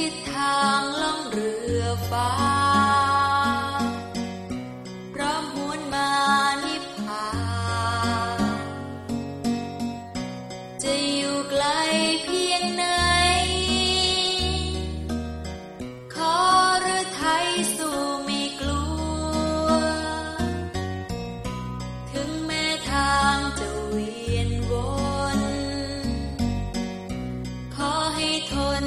ทิศทางล่องเรือฟ้าร้วนมานิพาจะอยู่ไกลเพียงไหน ขอหรืยสู่ไม่กลัว ถึงแม้ทางจะเวียนวน ขอให้ทน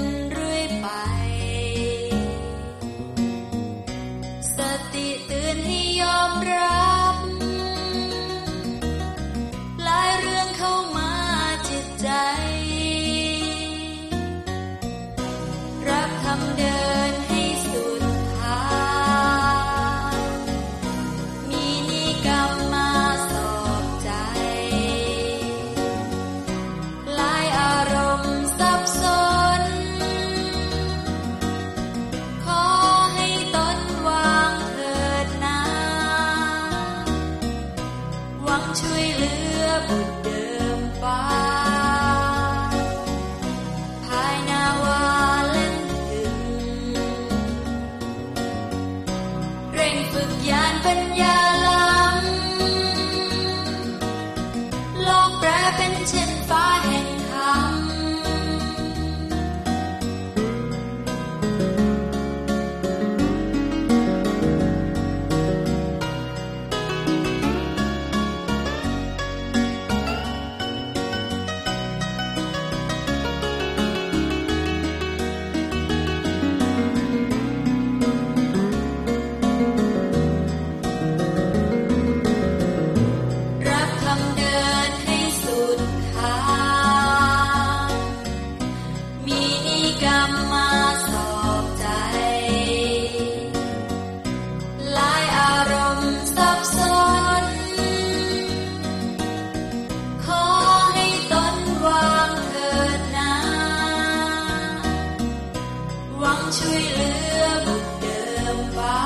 ช่วยเหลือบุกเดิมฟ้า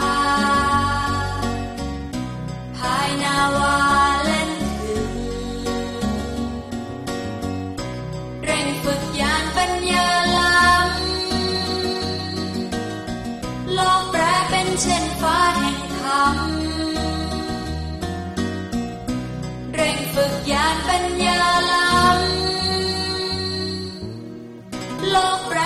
ภายนาวาเล่นถึงเร่งฝึกยานปัญญาลำโลกแปรเป็นเช่นฟ้าแห่งธรรมเร่งฝึกยานปัญญาลำโลกแปร